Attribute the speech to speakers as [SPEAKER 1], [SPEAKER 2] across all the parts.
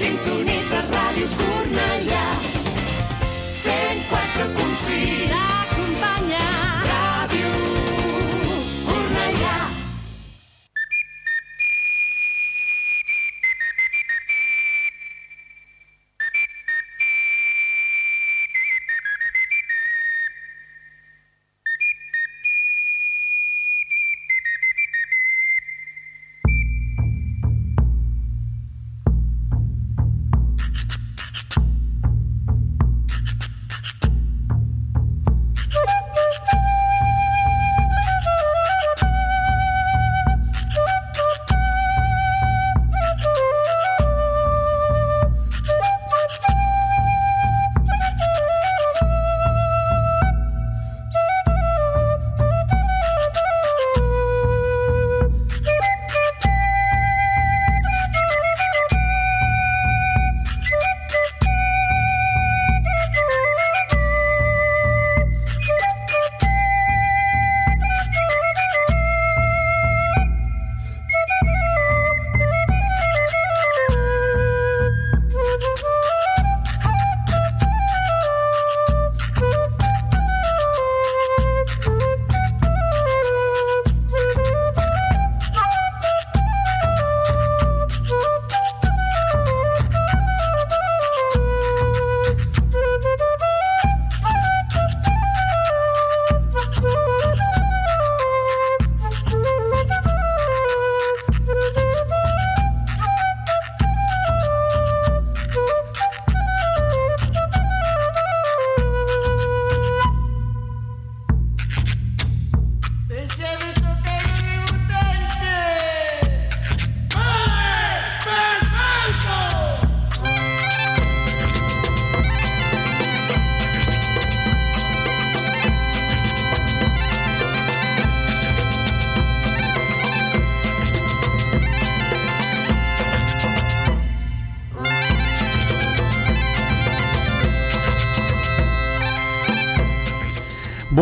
[SPEAKER 1] Sintonizas
[SPEAKER 2] Rádio Clube.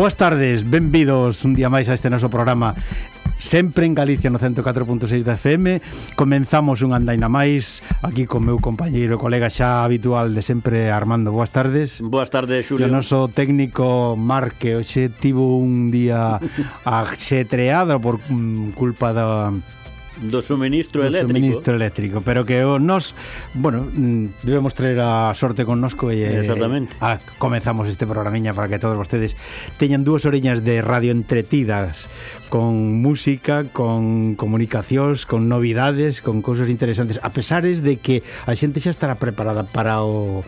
[SPEAKER 3] Boas tardes, benvidos un día máis a este noso programa. Sempre en Galicia no 104.6 da FM Comenzamos un andaina máis Aquí con meu compañeiro e colega xa habitual de sempre Armando. Boas tardes.
[SPEAKER 4] Boas tardes, Xulio.
[SPEAKER 3] E o noso técnico Marque Oxe tivo un día axetreado por mm, culpa da
[SPEAKER 4] do suministro
[SPEAKER 3] do
[SPEAKER 4] eléctrico.
[SPEAKER 3] suministro eléctrico, pero que o nos, bueno, mm, debemos traer a sorte connosco e
[SPEAKER 4] Exactamente.
[SPEAKER 3] Eh, a, comenzamos este programiña para que todos vostedes teñan dúas oriñas de radio entretidas con música, con comunicacións, con novidades, con cousas interesantes, a pesares de que a xente xa estará preparada para o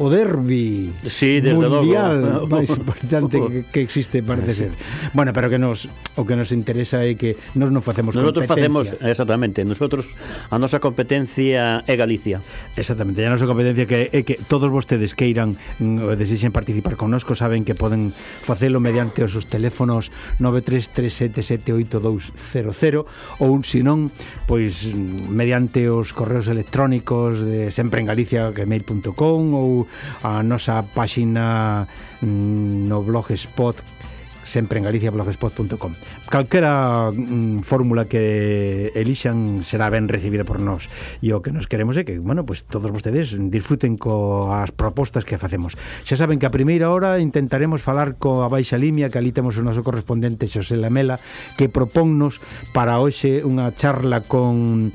[SPEAKER 3] o derbi
[SPEAKER 4] sí, desde
[SPEAKER 3] mundial
[SPEAKER 4] logo.
[SPEAKER 3] máis importante que, que existe, parece ser. Bueno, pero que nos o que nos interesa é que nos non facemos
[SPEAKER 4] Nosotros facemos, exactamente, nosotros a nosa competencia é Galicia.
[SPEAKER 3] Exactamente, a nosa competencia que é que todos vostedes queiran mm, ou desixen participar connosco saben que poden facelo mediante os seus teléfonos 933778200 ou sinón, pois mm, mediante os correos electrónicos de sempre en Galicia gmail.com ou a nosa páxina mm, no blogspot sempre en galiciablogspot.com Calquera mm, fórmula que elixan será ben recibida por nós e o que nos queremos é que, bueno, pues todos vostedes disfruten coas propostas que facemos. Xa saben que a primeira hora intentaremos falar coa Baixa Limia que ali temos o noso correspondente Xosé Lamela que propónnos para hoxe unha charla con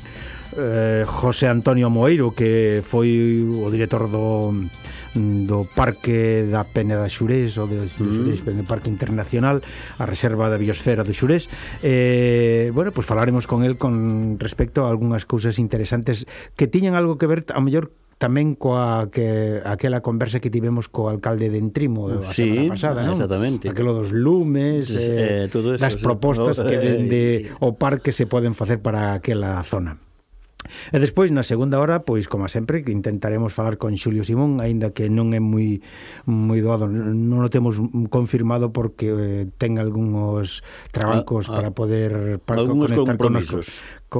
[SPEAKER 3] eh, José Antonio Moeiro que foi o director do mm, do Parque da Pena da Xurés ou do Xurés, mm. Parque Internacional a Reserva da Biosfera do Xurés eh, bueno, pues falaremos con el con respecto a algunhas cousas interesantes que tiñan algo que ver a mellor tamén coa que aquela conversa que tivemos co alcalde de Entrimo a
[SPEAKER 4] sí,
[SPEAKER 3] semana ah, pasada, non?
[SPEAKER 4] Exactamente.
[SPEAKER 3] Aquelo dos lumes, eh,
[SPEAKER 4] eh, todo eso,
[SPEAKER 3] das propostas
[SPEAKER 4] no,
[SPEAKER 3] que dende
[SPEAKER 4] eh,
[SPEAKER 3] de, o parque se poden facer para aquela zona. E despois na segunda hora, pois como sempre, que intentaremos falar con Xulio Simón, aínda que non é moi moi doado, non o temos confirmado porque eh, ten algúns ah, trabancos
[SPEAKER 4] ah, ah,
[SPEAKER 3] para poder para
[SPEAKER 4] algúns
[SPEAKER 3] conectar connosco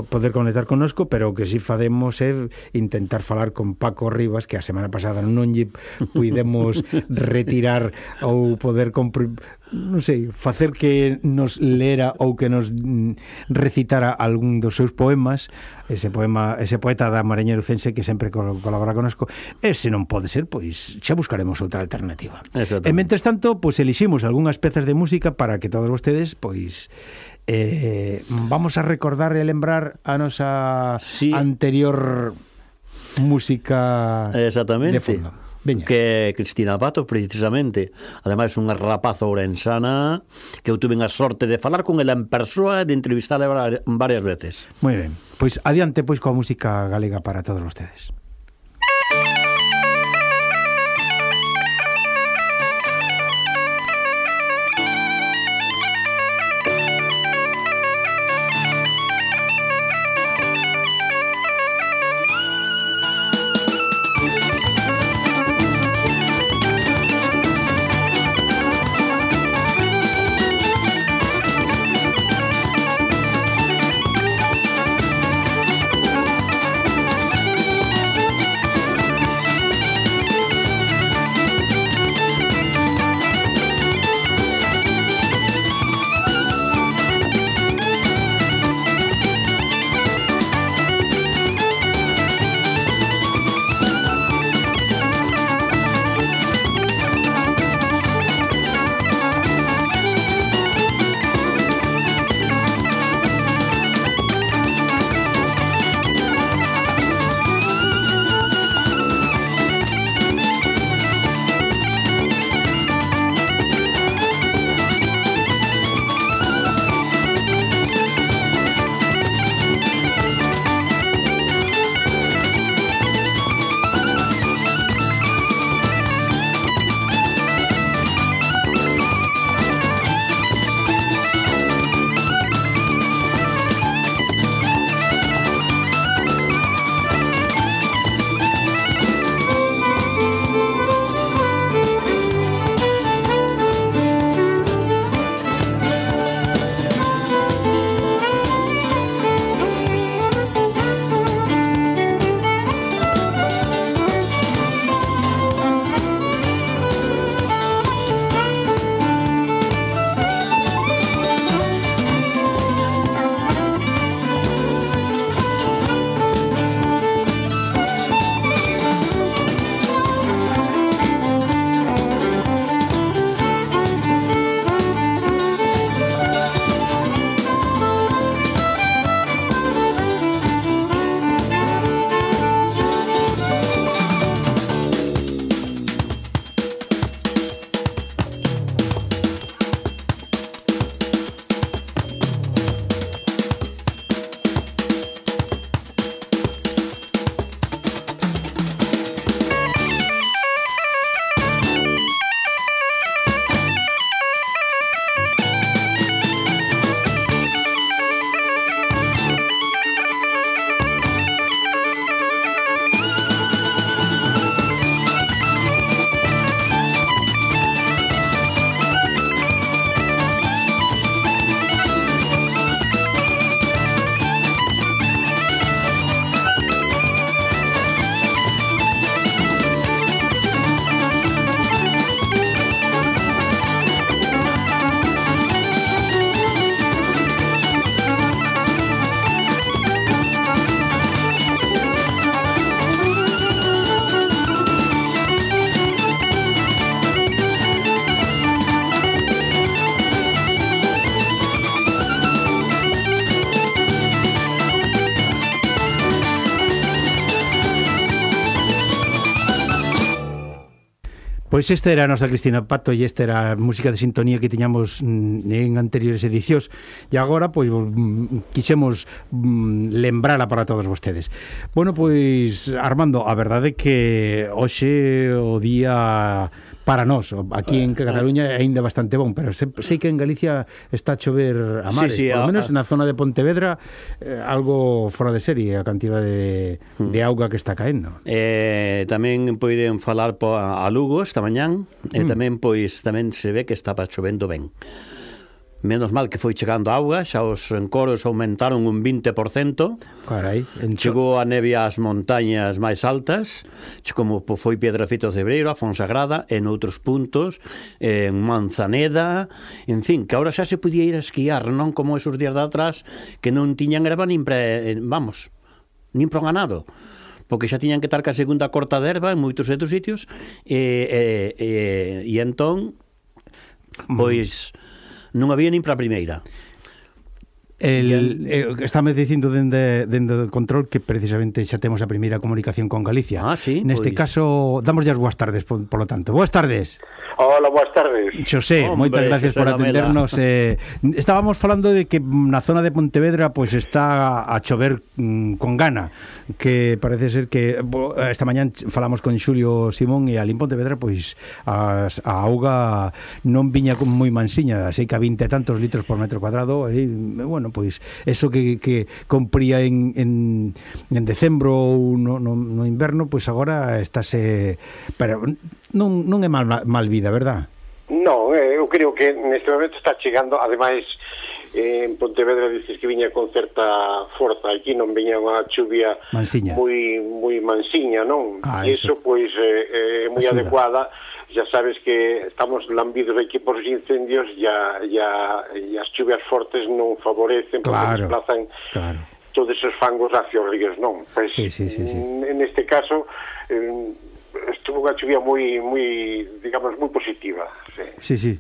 [SPEAKER 3] poder conectar connosco, pero o que si fademos é intentar falar con Paco Rivas, que a semana pasada non lle puidemos retirar ou poder compre... non sei, facer que nos lera ou que nos mm, recitara algún dos seus poemas, ese poema, ese poeta da Mareña Lucense que sempre colabora connosco, e se non pode ser, pois xa buscaremos outra alternativa. E mentres tanto, pois eliximos algunhas pezas de música para que todos vostedes, pois eh, vamos a recordar e lembrar a nosa
[SPEAKER 4] sí.
[SPEAKER 3] anterior música
[SPEAKER 4] Exactamente.
[SPEAKER 3] de fondo. Veña.
[SPEAKER 4] que Cristina Pato precisamente ademais unha rapaza ourensana que eu tuven a sorte de falar con ela en persoa e de entrevistarla varias veces
[SPEAKER 3] moi ben, pois adiante pois coa música galega para todos vostedes Pois esta era a nosa Cristina Pato e esta era a música de sintonía que tiñamos en anteriores edicións e agora pois mm, quixemos mm, lembrala para todos vostedes. Bueno, pois Armando, a verdade é que hoxe o día para nós, aquí en Cataluña é aínda bastante bon, pero sei, sei que en Galicia está a chover a mares,
[SPEAKER 4] sí, sí,
[SPEAKER 3] por lo menos
[SPEAKER 4] a...
[SPEAKER 3] na zona de Pontevedra eh, algo fora de serie a cantidad de,
[SPEAKER 4] hmm.
[SPEAKER 3] de auga que está caendo.
[SPEAKER 4] Eh, tamén poiden falar po, a Lugo esta mañán, e
[SPEAKER 3] hmm.
[SPEAKER 4] tamén pois tamén se ve que estaba chovendo ben. Menos mal que foi chegando auga, xa os encoros aumentaron un 20%.
[SPEAKER 3] Carai, encho...
[SPEAKER 4] Chegou a neve ás montañas máis altas, como foi Piedrafito Cebreiro, a Fonsagrada, en outros puntos, en Manzaneda, en fin, que ahora xa se podía ir a esquiar, non como esos días de atrás, que non tiñan erva nin pre... vamos, nin pro ganado porque xa tiñan que estar ca segunda corta de erva en moitos outros sitios e, e, e, e entón mm. pois mm non había nin para a primeira.
[SPEAKER 3] El, el, eh, estame dicindo dende, dende o control que precisamente xa temos a primeira comunicación con Galicia.
[SPEAKER 4] Ah, sí,
[SPEAKER 3] Neste
[SPEAKER 4] pois.
[SPEAKER 3] caso, damos as boas tardes, por, por lo tanto. Boas tardes.
[SPEAKER 1] Hola, boas tardes.
[SPEAKER 3] Xosé,
[SPEAKER 4] Hombre,
[SPEAKER 3] moitas gracias por atendernos. Eh, estábamos falando de que na zona de Pontevedra pois pues, está a chover mm, con gana, que parece ser que bo, esta mañán falamos con Xulio Simón e ali en Pontevedra pois as, a auga non viña moi mansiña, así que a 20 tantos litros por metro cuadrado, e, bueno, bueno, pois eso que, que compría en, en, en decembro ou no, no, no inverno, pois agora estáse pero non, non é mal, mal vida, verdad?
[SPEAKER 1] Non, eh, eu creo que neste momento está chegando, ademais Eh, en Pontevedra dices que viña con certa forza, aquí non viña unha chuvia moi moi mansiña, non?
[SPEAKER 3] Ah,
[SPEAKER 1] e iso pois eh, eh é eh, moi
[SPEAKER 3] Ayuda.
[SPEAKER 1] adecuada. Ya sabes que estamos lambidos aquí por os incendios, ya ya e as chuvias fortes non favorecen,
[SPEAKER 3] claro,
[SPEAKER 1] desplazan
[SPEAKER 3] claro.
[SPEAKER 1] todos esos fangos hacia os ríos, non? Pois
[SPEAKER 3] sí, sí, sí, sí.
[SPEAKER 1] Mm, en este caso eh, estuvo unha chuvia moi moi digamos moi positiva, sí.
[SPEAKER 3] Sí, sí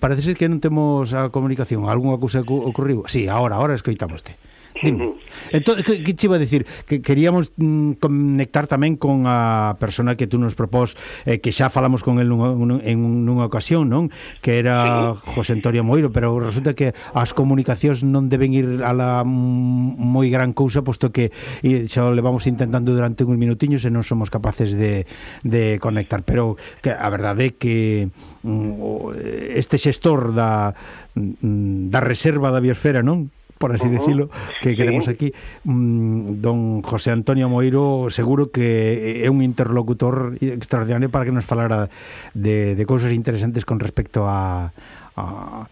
[SPEAKER 3] parece ser que non temos a comunicación. Algún cousa ocurriu? Sí, agora, agora escoitámoste. entón, que, que che iba a decir? Que queríamos mm, conectar tamén con a persona que tú nos propós eh, que xa falamos con el nunha, un, en nunha ocasión, non? Que era sí. José Antonio Moiro, pero resulta que as comunicacións non deben ir a la moi gran cousa posto que eh, xa o levamos intentando durante uns minutiños e non somos capaces de, de conectar, pero que a verdade é que mm, este xestor da, mm, da reserva da biosfera, non? por así
[SPEAKER 1] uh -huh.
[SPEAKER 3] decirlo, que
[SPEAKER 1] sí.
[SPEAKER 3] queremos aquí. Mm, don José Antonio Moiro seguro que é un interlocutor extraordinario para que nos falara de, de cousas interesantes con respecto a, a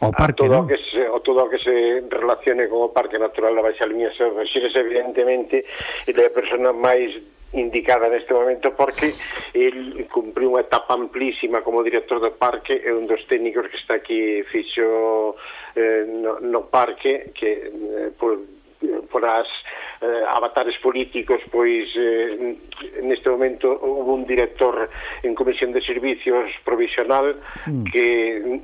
[SPEAKER 3] o parque,
[SPEAKER 1] a todo ¿no? que se, o todo o que se relacione con o Parque Natural da Baixa Limia se refiere evidentemente de persona máis indicada neste momento porque el cumpriu unha etapa amplísima como director do parque e un dos técnicos que está aquí fixo eh, no, no parque que eh, por, polas eh, avatares políticos, pois eh, neste momento houve un director en Comisión de Servicios provisional
[SPEAKER 3] mm.
[SPEAKER 1] que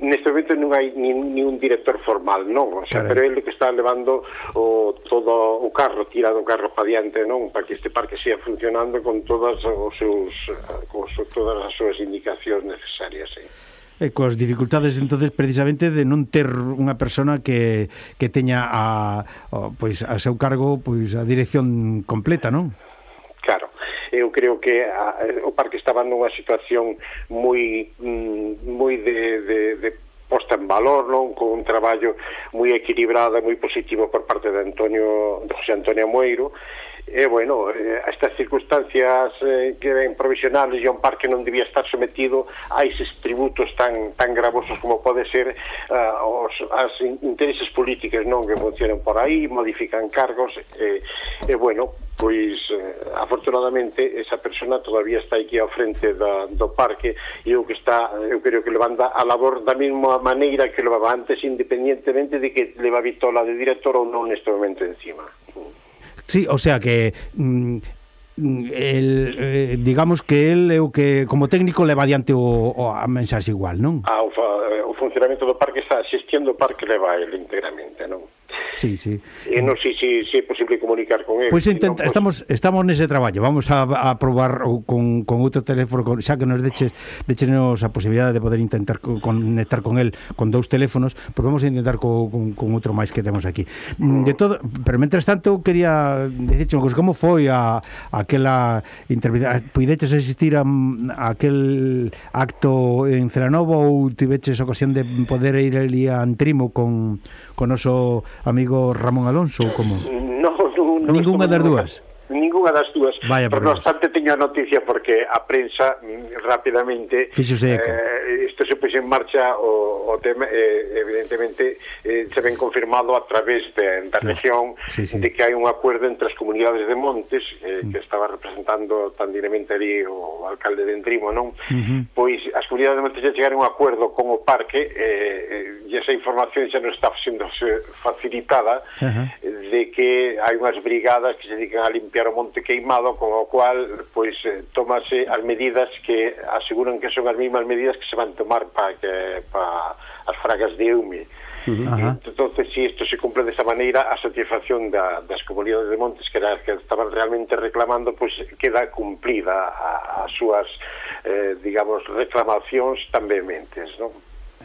[SPEAKER 1] neste momento non hai nin, ni un director formal, non? O sea,
[SPEAKER 3] Carai.
[SPEAKER 1] pero ele que está levando o, todo o carro, tirado o carro para diante, non? Para que este parque siga funcionando con todas os seus, eh, con todas as súas indicacións necesarias, eh?
[SPEAKER 3] E coas dificultades entonces precisamente de non ter unha persona que, que teña a, o, pois a seu cargo pois a dirección completa, non?
[SPEAKER 1] Claro. Eu creo que a, o parque estaba nunha situación moi mm, moi de, de, de posta en valor, non? Con un traballo moi equilibrado, moi positivo por parte de Antonio de José Antonio Moeiro E, bueno, eh, estas circunstancias eh, que ven provisionales e un parque non debía estar sometido a eses tributos tan, tan gravosos como pode ser uh, os, as intereses políticas non que funcionan por aí, modifican cargos, e, eh, e bueno, pois eh, afortunadamente esa persona todavía está aquí ao frente da, do parque e o que está, eu creo que levanta a labor da mesma maneira que levaba antes independientemente de que leva a Vitola de director ou non neste momento encima.
[SPEAKER 3] Sí, o sea que mm, mm, el, eh, digamos que el é o que como técnico leva adiante o, o a mensaxe igual, non?
[SPEAKER 1] Ah, o, fa, eh, o funcionamento do parque está a xestión do parque leva el íntegramente, non?
[SPEAKER 3] Sí, sí.
[SPEAKER 1] E non sei se, se é posible comunicar con ele.
[SPEAKER 3] Pois
[SPEAKER 1] pues
[SPEAKER 3] intenta,
[SPEAKER 1] non,
[SPEAKER 3] estamos estamos nese traballo. Vamos a, a probar con, con outro teléfono, con, xa que nos deches dechenos a posibilidade de poder intentar conectar con el con dous teléfonos, pois vamos a intentar co, con, con outro máis que temos aquí. Mm, de todo, pero mentres tanto quería dicirche cos como foi a aquela intervención, puideches asistir a, a aquel acto en Celanova ou tiveches ocasión de poder ir ali a Antrimo con con oso amigo Ramón Alonso ou como?
[SPEAKER 1] No, no, no,
[SPEAKER 3] Ningunha das dúas?
[SPEAKER 1] Ninguna das dúas.
[SPEAKER 3] Por
[SPEAKER 1] obstante, teño a noticia porque a prensa mm, rápidamente...
[SPEAKER 3] Fíxose eh, eco.
[SPEAKER 1] Eh, isto se puse en marcha o, o tema, eh, evidentemente, eh, se ven confirmado a través de, da claro. región
[SPEAKER 3] sí, sí.
[SPEAKER 1] de que hai un acuerdo entre as comunidades de Montes, eh, mm. que estaba representando tan diremente ali o alcalde de Entrimo, non?
[SPEAKER 3] Uh -huh.
[SPEAKER 1] Pois as comunidades de Montes xa chegaron a un acuerdo con o parque eh, e esa información xa non está sendo eh, facilitada
[SPEAKER 3] uh
[SPEAKER 1] -huh. de que hai unhas brigadas que se dedican a limpiar era o monte queimado, con o cual pois tómase as medidas que aseguran que son as mesmas medidas que se van tomar para que para as fragas de eume.
[SPEAKER 3] Uh -huh.
[SPEAKER 1] Entonces, si isto se cumple desa maneira, a satisfacción da, das comunidades de montes que, era, que estaban realmente reclamando, pois queda cumplida as súas, eh, digamos, reclamacións tan vehementes, non?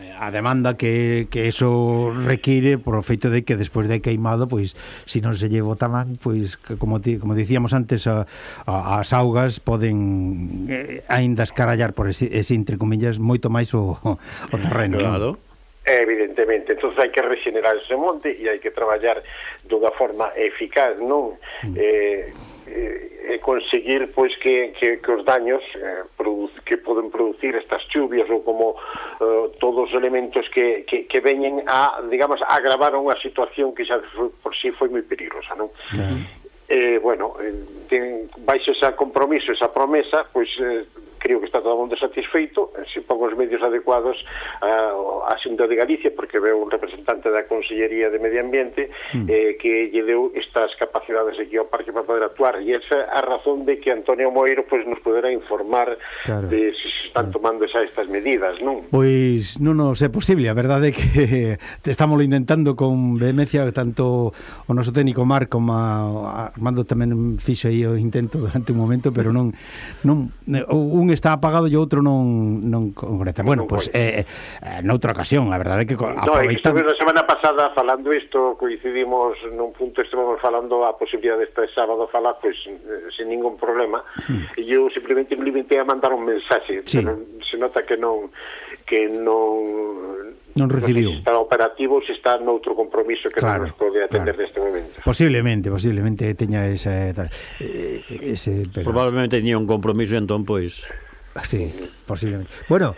[SPEAKER 3] Eh, a demanda que, que eso require por o feito de que despois de queimado pois se non se llevo tamán pois que, como ti, como dicíamos antes a, a, as augas poden eh, aínda escarallar por ese, ese entre comillas moito máis o, o terreno
[SPEAKER 4] claro. non?
[SPEAKER 1] Evidentemente, entonces hai que regenerar ese monte e hai que traballar dunha forma eficaz, non? Mm. Eh, e conseguir pois que, que, que os daños eh, produz, que poden producir estas chuvias ou como eh, todos os elementos que, que, que veñen a, digamos, a agravar unha situación que xa por si sí foi moi perigosa, non?
[SPEAKER 3] Uh -huh.
[SPEAKER 1] Eh, bueno, eh, ten, baixo esa compromiso, esa promesa, pois eh, creo que está todo mundo satisfeito, se pon os medios adecuados a, a Xunta de Galicia, porque veo un representante da Consellería de Medio Ambiente
[SPEAKER 3] mm.
[SPEAKER 1] eh, que lle deu estas capacidades aquí ao parque para poder actuar, e esa é a razón de que Antonio Moeiro pues, nos poderá informar
[SPEAKER 3] claro.
[SPEAKER 1] de se están tomando xa estas medidas, non?
[SPEAKER 3] Pois non nos é posible, a verdade é que estamos intentando con vehemencia tanto o noso técnico Mar como a Armando tamén fixo aí o intento durante un momento, pero non, non un está apagado e outro non non concreta. Bueno, pois
[SPEAKER 1] pues,
[SPEAKER 3] eh, eh noutra ocasión, a verdade é que
[SPEAKER 1] no, aproveitan... a semana pasada falando isto, coincidimos nun punto estivemos falando a posibilidad de este sábado falar pois pues, eh, sin ningún problema. E eu simplemente me limitei a mandar un mensaxe,
[SPEAKER 3] sí.
[SPEAKER 1] pero se nota que non que non
[SPEAKER 3] non recibiu.
[SPEAKER 1] Non se está operativo, se está noutro compromiso que
[SPEAKER 3] claro,
[SPEAKER 1] non nos pode atender
[SPEAKER 3] claro.
[SPEAKER 1] neste momento.
[SPEAKER 3] Posiblemente, posiblemente teña esa, eh, tal, ese, pero...
[SPEAKER 4] Probablemente tenía un compromiso entón, pois...
[SPEAKER 3] Sí, posiblemente. Bueno,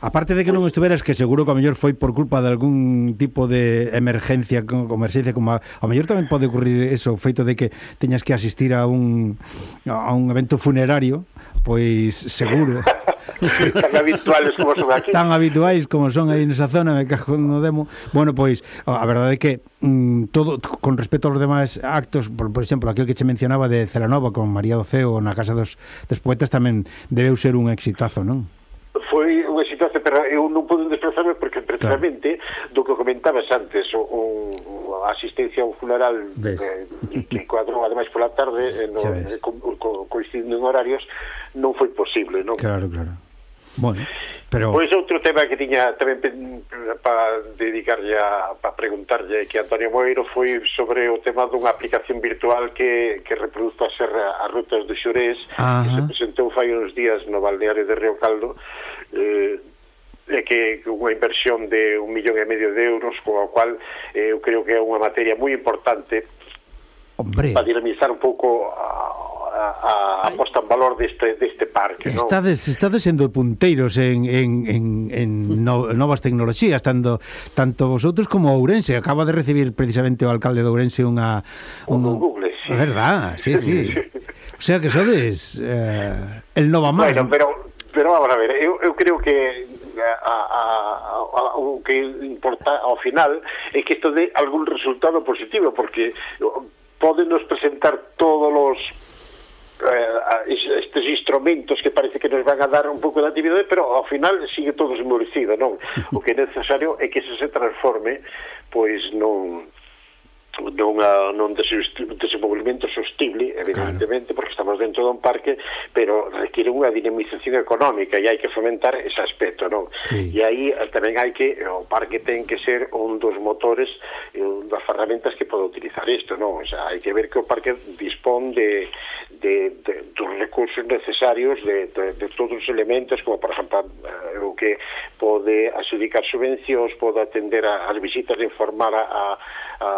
[SPEAKER 3] aparte de que non estuveras que seguro que a mellor foi por culpa de algún tipo de emergencia emergencia como a, a mellor tamén pode ocurrir eso, o feito de que teñas que asistir a un a un evento funerario, pois seguro
[SPEAKER 1] tan habituales como son aquí.
[SPEAKER 3] Tan habituais como son aí nesa zona, me cajo no demo. Bueno, pois, a verdade é que mm, todo con respecto aos demais actos, por, por exemplo, aquel que che mencionaba de Celanova con María do Ceo na Casa dos, dos Poetas tamén debeu ser un exitazo, non?
[SPEAKER 1] Foi pero eu non podo desplazarme porque precisamente claro. do que comentabas antes, o, o a asistencia ao funeral
[SPEAKER 3] Ves.
[SPEAKER 1] eh, que cuadrou ademais pola tarde eh, no, eh, co, co, coincidindo en horarios, non foi posible, non?
[SPEAKER 3] Claro, claro. Bueno, pero
[SPEAKER 1] Pois outro tema que tiña tamén para dedicarlle a para preguntarlle que Antonio Moeiro foi sobre o tema dunha aplicación virtual que que reproduce as, as rutas de Xurés
[SPEAKER 3] Ajá.
[SPEAKER 1] que se presentou fai uns días no balneario de Río Caldo eh, eh, que unha inversión de un millón e medio de euros, con o cual eh, eu creo que é unha materia moi importante
[SPEAKER 3] Hombre.
[SPEAKER 1] para dinamizar un pouco a, a, a aposta en valor deste, deste parque. Estades, non?
[SPEAKER 3] estades sendo punteiros en, en, en, en no, novas tecnoloxías, tanto, tanto vosotros como Ourense. Acaba de recibir precisamente o alcalde de Ourense unha...
[SPEAKER 1] Un, un Google, sí.
[SPEAKER 3] Verdad, sí, sí. o sea que sodes eh, el Nova Más.
[SPEAKER 1] Bueno, pero, pero vamos a ver, eu, eu creo que a, a, a, a o que importa ao final é que isto dé algún resultado positivo, porque podenos presentar todos os eh, estes instrumentos que parece que nos van a dar un pouco de actividade, pero ao final sigue todo esmorecido, non? O que é necesario é que eso se transforme pois non dunha, non desenvolvemento sostible, evidentemente, claro. porque estamos dentro dun parque, pero requiere unha dinamización económica e hai que fomentar ese aspecto, non?
[SPEAKER 3] Sí.
[SPEAKER 1] E aí eh, tamén hai que, o parque ten que ser un dos motores, eh, un das ferramentas que pode utilizar isto, non? O sea, hai que ver que o parque dispón de, de, de, dos recursos necesarios de, de, de todos os elementos, como por exemplo eh, o que pode adjudicar subvencións, pode atender a, as visitas e informar a, a,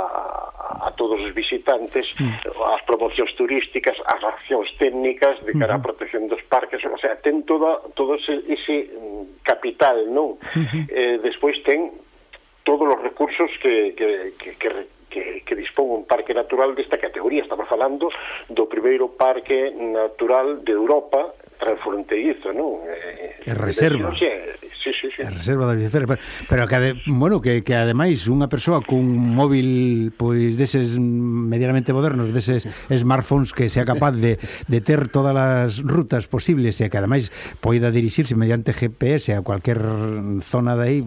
[SPEAKER 1] a todos os visitantes, mm. as promocións turísticas, as accións técnicas de cara á mm-hmm. protección dos parques, o sea, ten toda, todo ese, ese mm, capital, non? Mm-hmm. Eh, despois ten todos os recursos que, que, que, que que, que dispón un parque natural desta categoría. Estamos falando do primeiro parque natural de Europa transfronteirizo, non? Eh,
[SPEAKER 3] eh e reserva.
[SPEAKER 1] Xe, eh, sí, sí, sí.
[SPEAKER 3] A reserva da Vicefera. Pero, pero que, ade, bueno, que, que ademais unha persoa cun móvil pois deses medianamente modernos, deses smartphones que sea capaz de, de ter todas as rutas posibles e que ademais poida dirixirse mediante GPS a cualquier zona de aí,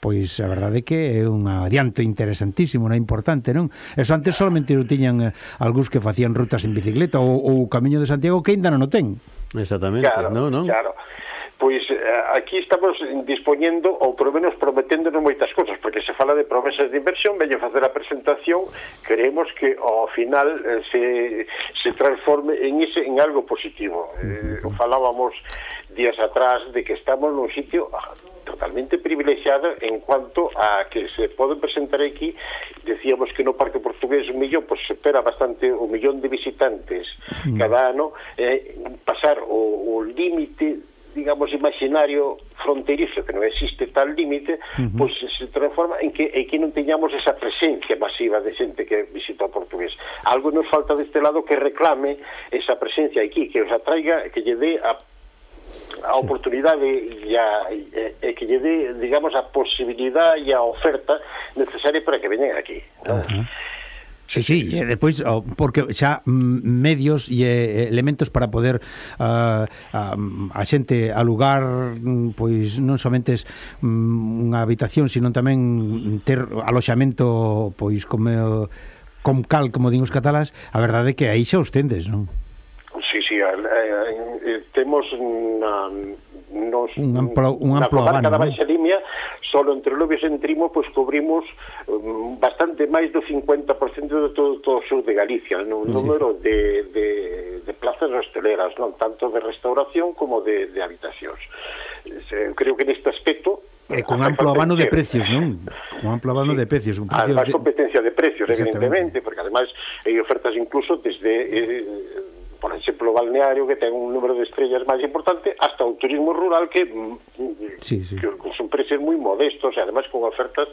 [SPEAKER 3] pois a verdade é que é un adianto interesantísimo, non importante, non? Eso antes solamente o tiñan eh, algúns que facían rutas en bicicleta ou, ou o Camiño de Santiago que ainda non o ten.
[SPEAKER 4] Exactamente,
[SPEAKER 1] claro,
[SPEAKER 4] non, non?
[SPEAKER 1] Claro. Pois eh, aquí estamos dispoñendo ou polo menos prometéndonos moitas cousas, porque se fala de promesas de inversión, veño facer a presentación, creemos que ao final eh, se, se transforme en ese en algo positivo. Eh, falábamos días atrás de que estamos nun sitio totalmente privilexiado en cuanto a que se poden presentar aquí decíamos que no Parque Portugués un millón, pois pues, se espera bastante un millón de visitantes sí. cada ano eh, pasar o, o límite digamos, imaginario fronterizo, que non existe tal límite, uh -huh. pois se transforma en que, en que non teñamos esa presencia masiva de xente que visita o portugués. Algo nos falta deste lado que reclame esa presencia aquí, que os atraiga, que lle dé a a oportunidade e, a, e, e que lle dé, digamos, a posibilidade e a oferta necesaria para que veñen aquí. ¿no?
[SPEAKER 3] Uh -huh. Sí, sí, e depois oh, porque xa medios e elementos para poder uh, a, a xente alugar mm, pois non somente mm, unha habitación, sino tamén ter aloxamento pois como com cal, como din os catalás, a verdade é que aí xa os tendes, non?
[SPEAKER 1] Sí, sí, temos na, nos,
[SPEAKER 3] un amplo, un amplo
[SPEAKER 1] na
[SPEAKER 3] comarca
[SPEAKER 1] da Baixa Limia solo entre Lobios e Entrimo pois cubrimos um, bastante máis do 50% de todo, todo o sur de Galicia no
[SPEAKER 3] sí.
[SPEAKER 1] número de, de, de plazas hosteleras non tanto de restauración como de, de habitacións eh, creo que neste aspecto
[SPEAKER 3] E con amplo abano de precios, non? Con amplo abano sí. de precios. Un precios
[SPEAKER 1] además,
[SPEAKER 3] de...
[SPEAKER 1] competencia de precios, evidentemente, porque además hai ofertas incluso desde... Eh, por exemplo, o balneario que ten un número de estrellas máis importante, hasta o turismo rural que, mm,
[SPEAKER 3] sí, sí.
[SPEAKER 1] que son precios moi modestos e además con ofertas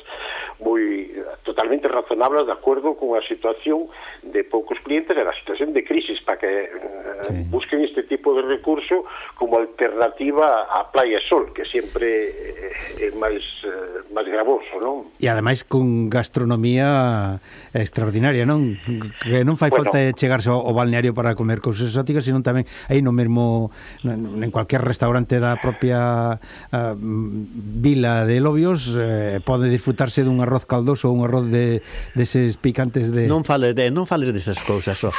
[SPEAKER 1] moi totalmente razonables de acuerdo con a situación de poucos clientes e a situación de crisis para que eh,
[SPEAKER 3] sí.
[SPEAKER 1] busquen este tipo de recurso como alternativa a Playa Sol, que sempre eh, é máis eh, máis gravoso, non?
[SPEAKER 3] E ademais con gastronomía extraordinaria, non? Que non fai
[SPEAKER 1] bueno,
[SPEAKER 3] falta chegarse ao balneario para comer cousas producións exóticas, sino tamén aí no mesmo en cualquier restaurante da propia uh, vila de Lobios eh, pode disfrutarse dun arroz caldoso ou un arroz de deses picantes de
[SPEAKER 4] Non fales de non fales desas cousas oh. só.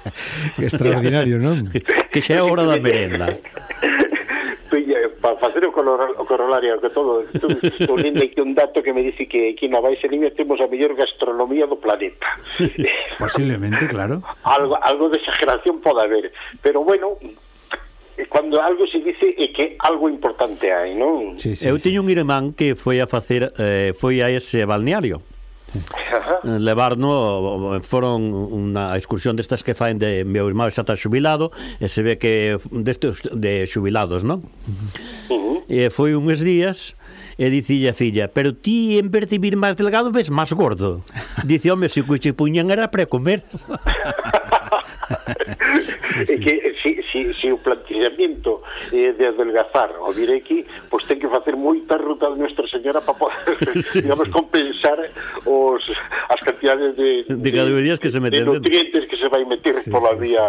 [SPEAKER 3] Extraordinario, non?
[SPEAKER 4] que xa é hora da merenda.
[SPEAKER 1] facer o, color, o corolario que todo. Estou, estou lendo aquí un dato que me dice que aquí na Baixa Limia temos a mellor gastronomía do planeta.
[SPEAKER 3] Posiblemente, claro.
[SPEAKER 1] Algo, algo de exageración pode haber pero bueno, cuando algo se dice é que algo importante hai, non?
[SPEAKER 3] Sí, sí,
[SPEAKER 4] Eu teño un irmán que foi a facer eh, foi a ese balneario. Eh, levarno foron unha excursión destas que faen de meu irmão xa está xubilado e se ve que destes de xubilados, non?
[SPEAKER 1] Uh -huh.
[SPEAKER 4] E foi uns días e dicille a filla, pero ti en vez de vir máis delgado ves máis gordo. Dice, home, se o que che puñan era para comer.
[SPEAKER 1] sí, sí. que eh, si, si, si o plantexamento eh, de adelgazar o vir aquí, pois ten que facer moita ruta de Nuestra Señora para poder, sí, digamos, sí. compensar os, as cantidades de,
[SPEAKER 4] de, de, de que se meten
[SPEAKER 1] de nutrientes que se vai meter
[SPEAKER 3] sí,
[SPEAKER 1] pola
[SPEAKER 3] sí.
[SPEAKER 1] vía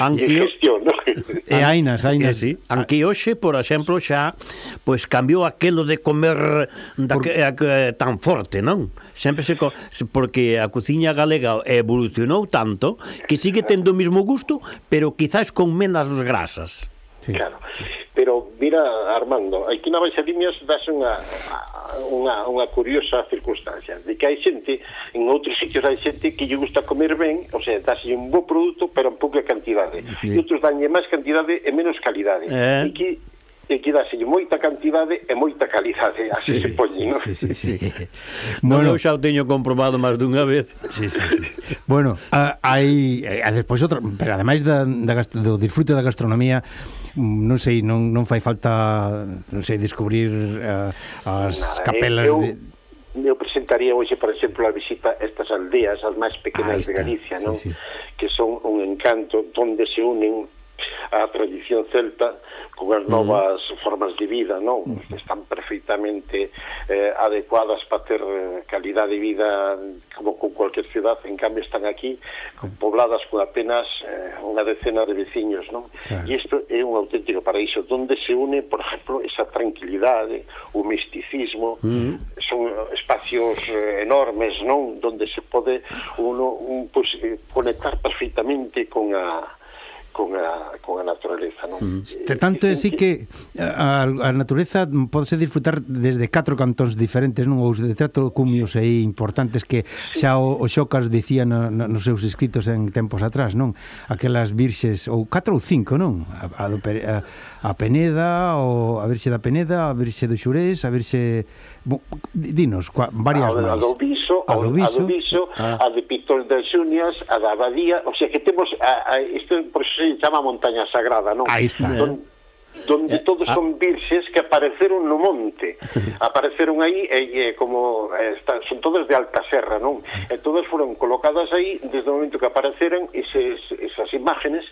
[SPEAKER 4] Anquio...
[SPEAKER 1] gestión, ¿no?
[SPEAKER 3] E
[SPEAKER 4] eh,
[SPEAKER 3] ainas, hainas.
[SPEAKER 4] Sí. Anque ah. hoxe, por exemplo, xa pois cambiou aquelo de comer da
[SPEAKER 3] por...
[SPEAKER 4] que, eh, a, eh, tan forte, non? Sempre se co... porque a cociña galega evolucionou tanto que sigue tendo o mismo gusto, pero quizás con menos grasas.
[SPEAKER 3] Sí.
[SPEAKER 1] Claro. Sí. Pero mira, Armando, aquí na Baixa Limias das unha, unha, unha curiosa circunstancia, de que hai xente, en outros sitios hai xente que lle gusta comer ben, o sea, dáslle un bo produto, pero en pouca cantidade.
[SPEAKER 4] Sí.
[SPEAKER 1] E outros danlle máis cantidade e menos calidade.
[SPEAKER 4] Eh?
[SPEAKER 1] E que e que dáselle moita cantidade e moita calidade, así sí, se poñe, non?
[SPEAKER 3] Sí, sí, sí.
[SPEAKER 4] bueno, no, xa o teño comprobado máis dunha vez.
[SPEAKER 3] Sí, sí, sí. bueno, hai eh, despois outro, pero ademais da, da do disfrute da gastronomía, mm, non sei, non, non fai falta, non sei, descubrir uh, as
[SPEAKER 1] Nada, eh,
[SPEAKER 3] capelas
[SPEAKER 1] eu,
[SPEAKER 3] de
[SPEAKER 1] eu presentaría hoxe, por exemplo, a visita a estas aldeas, as máis pequenas de Galicia, non?
[SPEAKER 3] Sí.
[SPEAKER 1] que son un encanto, donde se unen a tradición celta cunhas novas formas de vida, non? Que están perfectamente eh, adecuadas para ter eh, calidad de vida como con cualquier ciudad, en cambio están aquí pobladas con apenas eh, unha decena de veciños, non?
[SPEAKER 3] Claro.
[SPEAKER 1] E isto é un auténtico paraíso donde se une, por exemplo, esa tranquilidade, o misticismo, son espacios eh, enormes, non? Donde se pode uno un, pues, eh, conectar perfectamente con a con a, con a natureza, non?
[SPEAKER 3] Este eh, tanto é así que a, a natureza podese disfrutar desde catro cantóns diferentes, non? Ou de trato cumios aí importantes que xa o, o Xocas dicía no, no, nos seus escritos en tempos atrás, non? Aquelas virxes, ou catro ou cinco, non? A, a, do, a, a Peneda, o, a virxe da Peneda, a virxe do Xurés, a virxe... Bo, dinos, cua, varias
[SPEAKER 1] máis. A do Viso,
[SPEAKER 3] a do Viso, a,
[SPEAKER 1] do Viso,
[SPEAKER 4] ah.
[SPEAKER 1] a de Pitol das Xunias, a da Abadía, o sea que temos, a, a, isto por eso se chama Montaña Sagrada, non?
[SPEAKER 3] Aí está.
[SPEAKER 1] Don, donde
[SPEAKER 4] eh,
[SPEAKER 1] todos
[SPEAKER 4] ah.
[SPEAKER 1] son virxes que apareceron no monte. Apareceron aí e, e como eh, están, son todas de alta serra, non? E todas foron colocadas aí desde o momento que apareceron eses, esas imágenes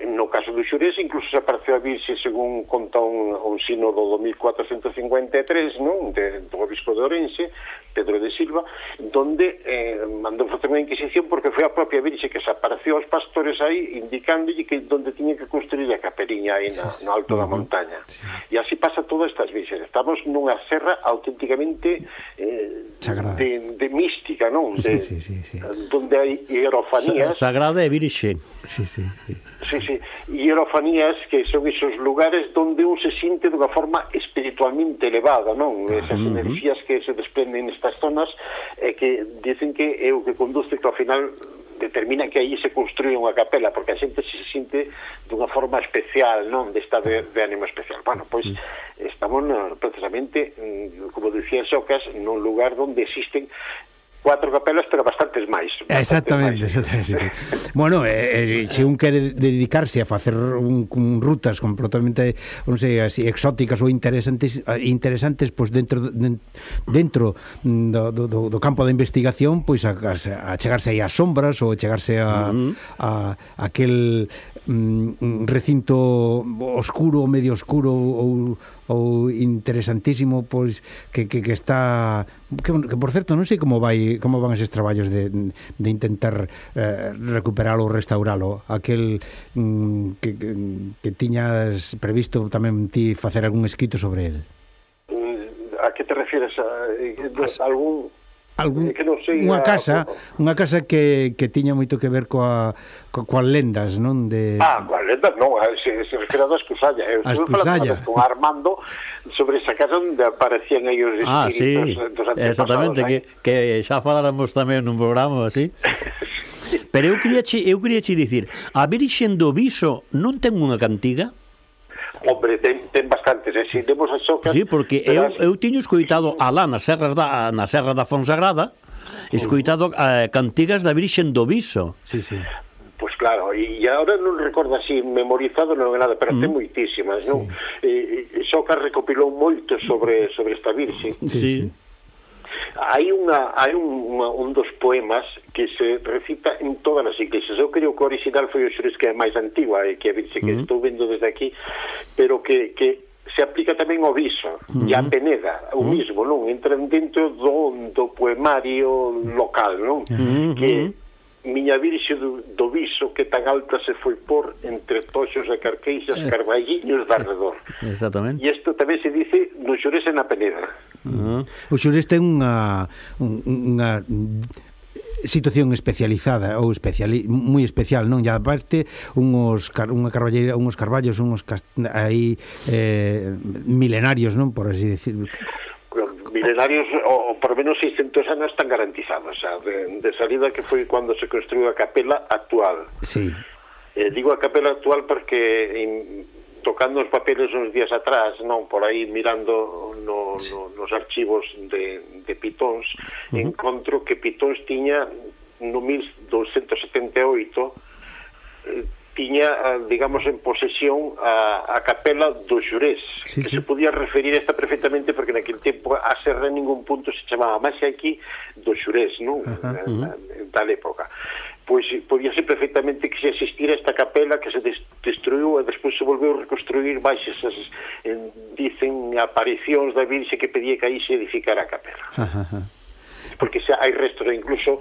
[SPEAKER 1] No caso do Xurés, incluso se apareceu a virxe, según conta un, un sino do 2453, non? De, do obispo de Orense, Pedro de Silva, donde eh, mandou facer unha inquisición porque foi a propia virxe que se apareceu aos pastores aí, indicándolle que donde tiña que construir a capeliña aí na, no alto da montaña. E así pasa todas estas virxes. Estamos nunha serra auténticamente eh,
[SPEAKER 3] Sagrada.
[SPEAKER 1] De, de mística, non? De,
[SPEAKER 3] sí, sí, sí, sí.
[SPEAKER 1] Donde hai hierofanías.
[SPEAKER 4] Sagrada e virxe.
[SPEAKER 3] Sí, sí, sí.
[SPEAKER 1] Sí, sí. Hierofanías que son esos lugares donde un se sinte dunha forma espiritualmente elevada, non? Ah, Esas uh -huh. energías que se desprenden nestas zonas e eh, que dicen que é o que conduce que ao final determina que aí se construía unha capela porque a xente se sinte dunha forma especial, non? Desta de, de ánimo especial. Bueno, pois mm. estamos eh, precisamente, mm, como dicía Socas, nun lugar onde existen cuatro capelas, pero bastantes máis. Bastantes
[SPEAKER 3] exactamente,
[SPEAKER 1] máis.
[SPEAKER 3] exactamente. Sí. bueno, eh, eh, se un quere dedicarse a facer un, un rutas completamente, non sei, así exóticas ou interesantes, interesantes pois dentro dentro mm, do, do, do campo da investigación, pois a, a chegarse aí ás sombras ou a chegarse a, uh -huh. a, a aquel mm, recinto oscuro, medio oscuro ou, ou interesantísimo, pois que, que, que está que, que por certo non sei como vai como van eses traballos de, de intentar eh, recuperalo ou restauralo aquel mm, que, que, que tiñas previsto tamén ti facer algún escrito sobre el
[SPEAKER 1] mm, A que te refieres? A, eh, a, a
[SPEAKER 3] algún
[SPEAKER 1] algún, que non sei
[SPEAKER 3] unha casa, unha casa que, que tiña moito que ver coa, co, coas lendas, non? De...
[SPEAKER 1] Ah, coa lendas non, se, se refere das Cusalla. Eu as falando Con Armando sobre esa casa onde aparecían aí os espíritos
[SPEAKER 4] ah, sí,
[SPEAKER 1] dos ¿eh?
[SPEAKER 4] exactamente, que, que xa faláramos tamén nun programa así. Pero eu queria che, eu queria che dicir, a Virxen do Viso non ten unha cantiga?
[SPEAKER 1] Hombre, ten, ten bastantes, eh? si demos as socas...
[SPEAKER 4] Sí, porque
[SPEAKER 1] verás...
[SPEAKER 4] eu, eu tiño escoitado alá nas serras da, na Serra da Fonsagrada, escoitado eh, cantigas da Virxen do Viso.
[SPEAKER 3] Sí, sí.
[SPEAKER 1] Pois pues claro, e agora non recordo así memorizado non é nada, pero
[SPEAKER 3] mm.
[SPEAKER 1] ten moitísimas, non? Sí. Eh, eh Socas recopilou moito sobre sobre esta virxe.
[SPEAKER 4] Sí, sí.
[SPEAKER 1] sí hai unha hai un, unha, un dos poemas que se recita en todas as iglesias. Eu creo que o original foi o xurés que é máis antigua e eh, que, que uh -huh. estou vendo desde aquí, pero que, que se aplica tamén ao viso uh -huh. e a Peneda, o uh -huh. mismo, non? Entran dentro do, do poemario local, non? Uh -huh. Que Miña virxe do, do viso que tan alta se foi por entre toxos e carqueixas, carballiños de arredor.
[SPEAKER 4] Exactamente.
[SPEAKER 1] E isto tamén se dice no xurés e na Peneda.
[SPEAKER 4] Uh -huh.
[SPEAKER 3] O xurés ten unha unha situación especializada ou especiali moi especial, non? E aparte unhos car unha carballeira, unhos carballos, unhos aí eh, milenarios, non, por así decir.
[SPEAKER 1] Milenarios, o, por menos 600 anos están garantizados, xa, de, de salida que foi cando se construiu a capela actual.
[SPEAKER 3] Sí.
[SPEAKER 1] Eh, digo a capela actual porque in, tocando os papeles uns días atrás, non por aí mirando no, no, nos archivos de, de Pitóns, uh -huh. encontro que Pitóns tiña no 1278 eh, tiña, ah, digamos, en posesión a, a capela do Xurés,
[SPEAKER 3] sí,
[SPEAKER 1] que
[SPEAKER 3] sí.
[SPEAKER 1] se podía referir esta perfectamente porque naquel tempo a Serra en ningún punto se chamaba máis aquí do Xurés, non? Uh -huh. Da época pois podíase perfectamente que se existira esta capela que se des, destruiu e despois se volveu reconstruir baixo esas, en, dicen, aparicións da Virxe que pedía que aí se edificara a capela.
[SPEAKER 3] Ajá, ajá
[SPEAKER 1] porque xa hai restos incluso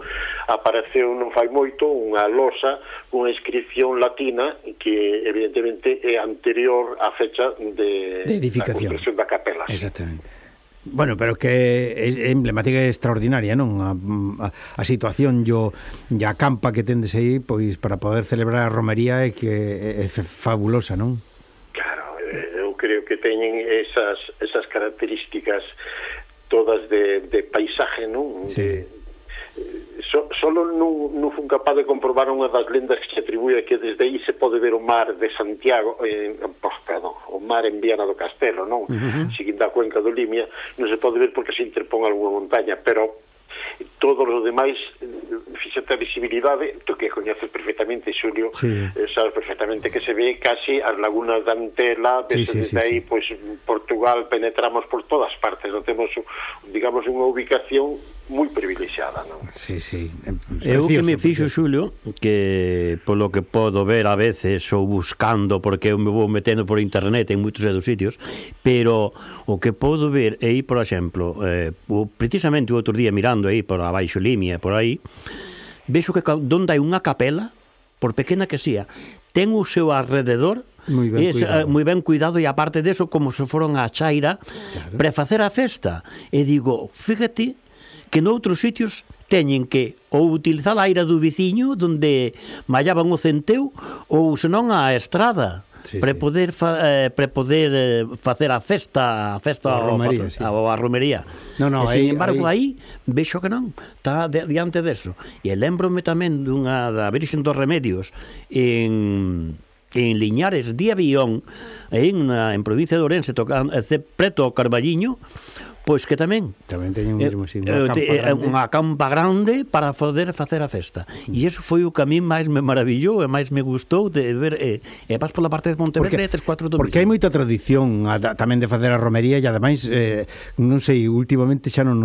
[SPEAKER 1] apareceu non fai moito unha losa cunha inscripción latina que evidentemente é anterior á fecha de,
[SPEAKER 3] de edificación.
[SPEAKER 1] da construcción da capela.
[SPEAKER 3] Exactamente. Bueno, pero que é emblemática e extraordinaria, non? A, a, a situación yo, e a campa que tendes aí pois para poder celebrar a romería é que é, é fabulosa, non?
[SPEAKER 1] Claro, eh, eu creo que teñen esas, esas características todas de, de paisaje, non?
[SPEAKER 3] Sí.
[SPEAKER 1] De, so, solo non, non fun capaz de comprobar unha das lendas que se atribuía que desde aí se pode ver o mar de Santiago, eh, oh, perdón, o mar en Viana do Castelo, non? Uh -huh. Seguindo a cuenca do Limia, non se pode ver porque se interpón algunha montaña, pero todos os demais eh, fixete a visibilidade, tú que coñeces perfectamente, Xulio,
[SPEAKER 3] sí.
[SPEAKER 1] Eh, sabes perfectamente que se ve casi as lagunas da Antela,
[SPEAKER 3] sí, sí,
[SPEAKER 1] desde
[SPEAKER 3] sí,
[SPEAKER 1] aí,
[SPEAKER 3] sí.
[SPEAKER 1] pois, Portugal, penetramos por todas partes, non temos, digamos, unha ubicación moi privilexiada, non?
[SPEAKER 3] Sí, sí.
[SPEAKER 4] Eu que me fixo, Xulio, que polo que podo ver a veces ou buscando, porque eu me vou metendo por internet en moitos dos sitios, pero o que podo ver aí, por exemplo, eh, precisamente o outro día mirando aí por abaixo Limia, por aí, vexo que donde hai unha capela, por pequena que sea, ten o seu alrededor
[SPEAKER 3] moi ben,
[SPEAKER 4] es,
[SPEAKER 3] cuidado.
[SPEAKER 4] Eh, moi ben cuidado e aparte deso como se foron a Chaira
[SPEAKER 3] claro.
[SPEAKER 4] para facer a festa. E digo, fíjate que noutros sitios teñen que ou utilizar a aira do viciño donde mallaban o centeu ou senón a estrada
[SPEAKER 3] sí,
[SPEAKER 4] para
[SPEAKER 3] sí.
[SPEAKER 4] poder fa, eh, para poder eh, facer a festa, a festa
[SPEAKER 3] a romería, sí.
[SPEAKER 4] ao, a romería.
[SPEAKER 3] No, no,
[SPEAKER 4] e,
[SPEAKER 3] aí,
[SPEAKER 4] embargo,
[SPEAKER 3] aí,
[SPEAKER 4] aí vexo que non, está de, diante deso. E lembrome tamén dunha da Virxen dos Remedios en en Liñares de Avión, en, na, en provincia de Ourense, tocan, eh, preto ao Carballiño, Pois que tamén.
[SPEAKER 3] Tamén teñen mesmo, eh, sí,
[SPEAKER 4] eh,
[SPEAKER 3] unha, campa
[SPEAKER 4] eh,
[SPEAKER 3] grande.
[SPEAKER 4] unha campa grande para poder facer a festa. Mm. E iso foi o que a mí máis me maravillou e máis me gustou de ver e, e vas pola parte de Monteverde e cuatro domingos.
[SPEAKER 3] Porque hai moita tradición a, tamén de facer a romería e ademais eh, non sei, últimamente xa non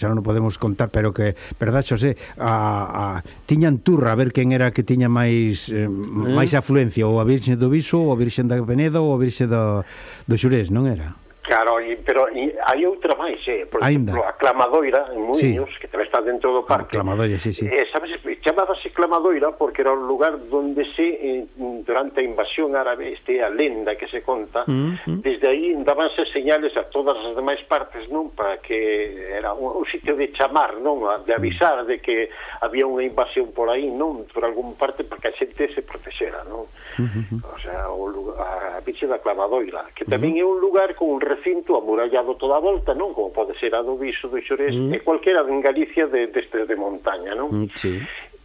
[SPEAKER 3] xa non podemos contar, pero que verdad, Xosé, a, a tiñan turra a ver quen era que tiña máis eh, eh? máis afluencia, ou a Virxe do Viso, ou a Virxe da Venedo, ou a Virxe do, do Xurés, non era?
[SPEAKER 1] Claro, e, pero e, hai outra máis, eh, por
[SPEAKER 3] Ainda.
[SPEAKER 1] exemplo, a Clamadoira en Muiños, sí. que tamén está dentro do
[SPEAKER 3] ah,
[SPEAKER 1] parque.
[SPEAKER 3] A Clamadoira, sí, sí.
[SPEAKER 1] Eh, sabes, chamábase Clamadoira porque era un lugar donde se eh, durante a invasión árabe este é a lenda que se conta
[SPEAKER 4] mm -hmm.
[SPEAKER 1] desde aí dábanse señales a todas as demais partes non para que era un, un sitio de chamar non de avisar de que había unha invasión por aí non por algún parte para que a xente se protexera non mm -hmm. o sea o lugar, a piche da Clamadoira que tamén mm -hmm. é un lugar con un recinto amurallado toda a volta non como pode ser a do Viso do Xorés mm -hmm. e cualquera en Galicia de, destes de, de montaña non
[SPEAKER 4] mm, sí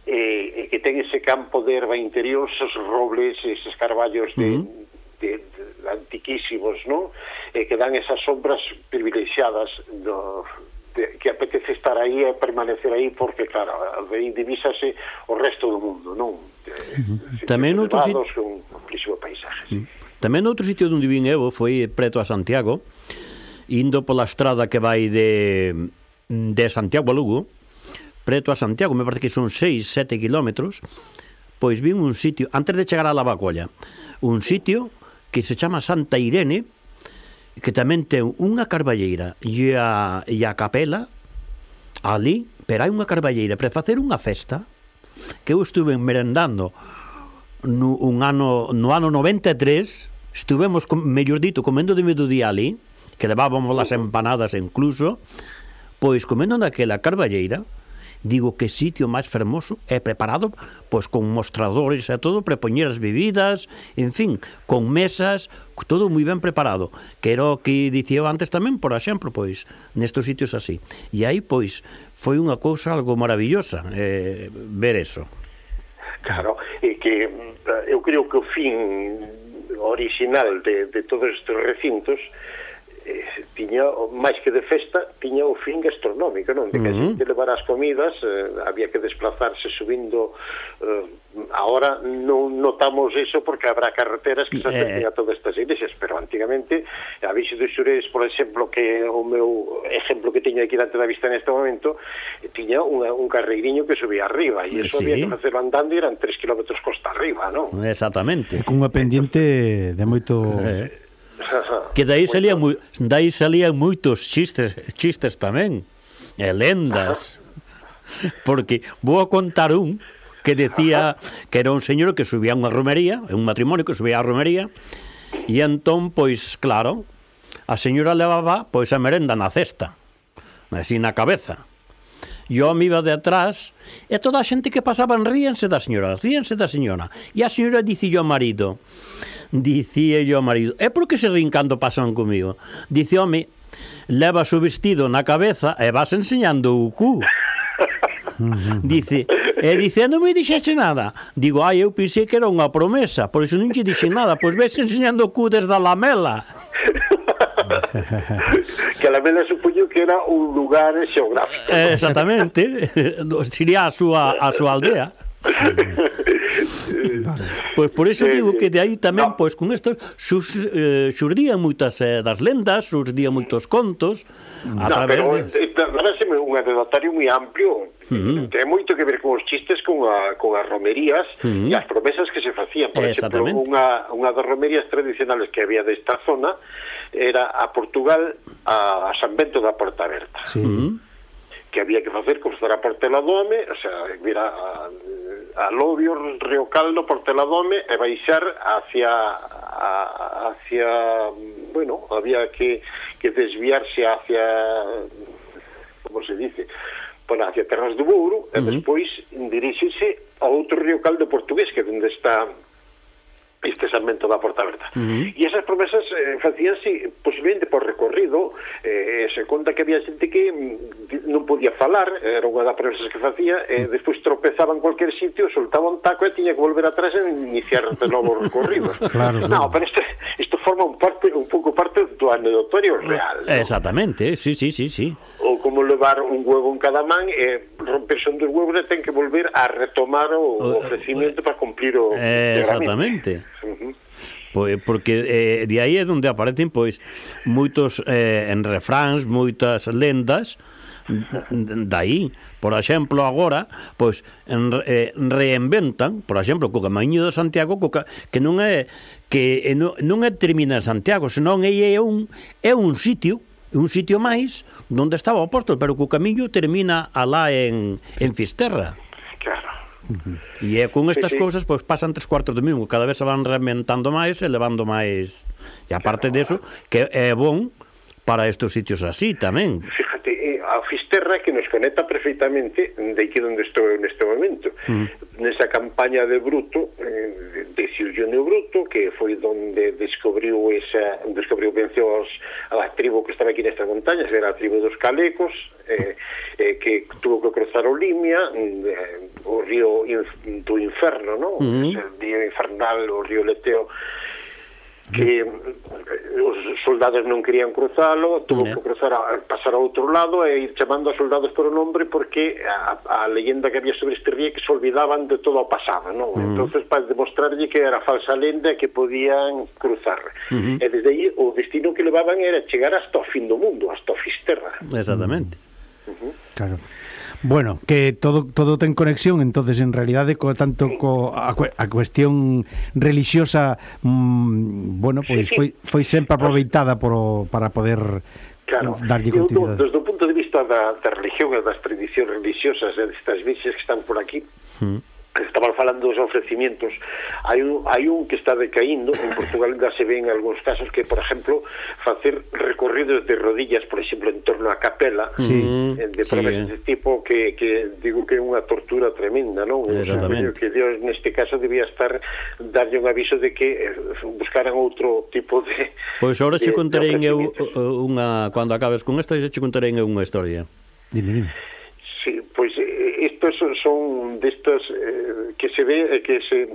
[SPEAKER 1] e que ten ese campo de erva interior, esos robles, esos carballos de, uh -huh. de, de, de antiquísimos, ¿no? E que dan esas sombras privilexiadas no, de, que apetece estar aí e permanecer aí porque, claro, aí divisase o resto do mundo, non? De, de,
[SPEAKER 4] Tamén outro
[SPEAKER 1] sitio... Con amplísimo paisaje.
[SPEAKER 4] Tamén outro sitio onde vin eu foi preto a Santiago, indo pola estrada que vai de, de Santiago a Lugo, preto a Santiago, me parece que son 6, 7 kilómetros, pois vin un sitio, antes de chegar a Lavacolla, un sitio que se chama Santa Irene, que tamén ten unha carballeira e a, e a capela ali, pero hai unha carballeira para facer unha festa que eu estuve merendando no, un ano, no ano 93 estuvemos, com, mellor dito, comendo de mediodía ali, que levábamos as uh. empanadas incluso, pois comendo naquela carballeira, digo que sitio máis fermoso é preparado pois con mostradores e todo, prepoñer as bebidas, en fin, con mesas, todo moi ben preparado. Que era o que dicía antes tamén, por exemplo, pois, nestos sitios así. E aí, pois, foi unha cousa algo maravillosa eh, ver eso.
[SPEAKER 1] Claro, e que eh, eu creo que o fin original de, de todos estes recintos eh, tiña máis que de festa tiña o fin gastronómico non? de que uh -huh. a xente levar as comidas eh, había que desplazarse subindo eh, ahora non notamos eso porque habrá carreteras que se eh... a todas estas iglesias pero antigamente a Vixe de Xurés por exemplo que o meu exemplo que teño aquí dante da vista neste momento eh, tiña unha, un carreiriño que subía arriba e eso sí. había que facelo andando e eran 3 kilómetros costa arriba non?
[SPEAKER 4] Exactamente
[SPEAKER 3] e cunha pendiente de moito...
[SPEAKER 4] Eh que dai salían, moi dai salían moitos chistes, chistes tamén, e lendas. Porque vou a contar un que decía que era un señor que subía a unha romería, un matrimonio que subía a romería, e entón, pois, claro, a señora levaba pois a merenda na cesta, así na cabeza. E o home iba de atrás, e toda a xente que pasaban ríense da señora, ríense da señora. E a señora dicillo ao marido, Dicía ao marido, é por que se rincando pasan comigo? Dice, home, levas o vestido na cabeza e vas enseñando o cu. Dice, e dice, non me dixeche nada. Digo, ai, eu pensei que era unha promesa, por iso non che dixe nada, pois ves enseñando o cu desde a lamela.
[SPEAKER 1] que a lamela supoño que era un lugar xeográfico.
[SPEAKER 4] Eh, exactamente, sería a súa, a súa aldea. Pois por iso digo que de aí tamén, no. pois con isto, xus, eh, xurdían moitas eh, das lendas, xurdían moitos contos,
[SPEAKER 1] a no, través pero, de... Trabáseme un redatario moi amplio, uh -huh. ten moito que ver con os chistes con, a, con as romerías uh -huh. e as promesas que se facían. Por exemplo, unha, unha das romerías tradicionales que había desta zona era a Portugal a, a San Bento da Porta Aberta. Sí. Uh -huh que había que facer como a Portela do Home, o sea, mira, a, a Lobio, Río Caldo, Portela do Home, e baixar hacia, a, hacia, bueno, había que, que desviarse hacia, como se dice, bueno, hacia Terras do Bouro, uh -huh. e despois dirixirse a outro Río Caldo portugués, que é onde está este segmento da Porta Aberta. Uh -huh. E esas promesas eh, facíanse posiblemente por recorrido, eh, se conta que había xente que mm, non podía falar, era unha das promesas que facía, e eh, despois tropezaba en cualquier sitio, soltaba un taco e tiña que volver atrás e iniciar de novo o claro,
[SPEAKER 3] claro.
[SPEAKER 1] No, pero isto, isto forma un parte un pouco parte do anedotorio real. ¿no?
[SPEAKER 4] Exactamente, sí, sí, sí, sí.
[SPEAKER 1] Ou como levar un huevo en cada man e romperse un dos huevos e ten que volver a retomar o, o eh, ofrecimiento o, para cumplir o...
[SPEAKER 4] Eh, exactamente. Uh -huh. Pois eh, porque eh, de aí é onde aparecen pois moitos eh, en refráns, moitas lendas dai, por exemplo, agora, pois eh, reinventan, por exemplo, co Camiño de Santiago, co que non é que eh, non, non é termina en Santiago, senón é un é un sitio un sitio máis onde estaba o apóstol, pero co camiño termina alá en, en Fisterra. E é E con estas sí, cousas pois pasan tres cuartos do mismo cada vez se van reinventando máis e levando máis. E aparte claro, deso, que é bon para estes sitios así tamén.
[SPEAKER 1] Fíjate, Eh, a Fisterra que nos conecta perfectamente de aquí onde estou eu neste momento. Mm. Nesa campaña de Bruto, eh, de Silvio Bruto, que foi onde descobriu esa, descobriu venceu aos, a tribo que estaba aquí nestas montañas, era a tribo dos Calecos, eh, eh, que tuvo que cruzar o Limia, eh, o río in, do inferno, ¿no? Mm. O río infernal, o río Leteo, que eh, os soldados non querían cruzalo, tuvo que cruzar a, pasar ao outro lado e ir chamando a soldados por o nombre porque a, a leyenda que había sobre este río que se olvidaban de todo o pasado, non? -huh. Mm. Entonces para demostrarlle que era falsa lenda que podían cruzar. Uh -huh. E desde aí o destino que levaban era chegar hasta o fin do mundo, hasta o Fisterra.
[SPEAKER 4] Exactamente.
[SPEAKER 3] Uh -huh. Claro. Bueno, que todo todo ten conexión, entonces en realidade co tanto co a, a cuestión religiosa mmm, bueno, pois sí, sí. foi foi sempre aproveitada por, para poder claro, mm, darlle continuidade. Claro.
[SPEAKER 1] desde o punto de vista da, da religión e das tradicións religiosas e destas virxes que están por aquí, mm estamos falando dos ofrecimientos hai un, hai un que está decaindo en Portugal ainda se ven algúns casos que por exemplo facer recorridos de rodillas por exemplo en torno a capela
[SPEAKER 3] sí,
[SPEAKER 1] de
[SPEAKER 4] pruebas
[SPEAKER 1] sí,
[SPEAKER 4] eh.
[SPEAKER 1] tipo que, que digo que é unha tortura tremenda non?
[SPEAKER 4] Exactamente.
[SPEAKER 1] que Dios neste caso debía estar darlle un aviso de que eh, buscaran outro tipo de
[SPEAKER 4] Pois pues
[SPEAKER 1] ahora
[SPEAKER 4] che contarei eu
[SPEAKER 1] eh,
[SPEAKER 4] eh, unha cando acabes con esta xe contarei eu unha historia
[SPEAKER 3] Dime, dime
[SPEAKER 1] Sí, pois pues, estos son destas eh, que se ve eh, que se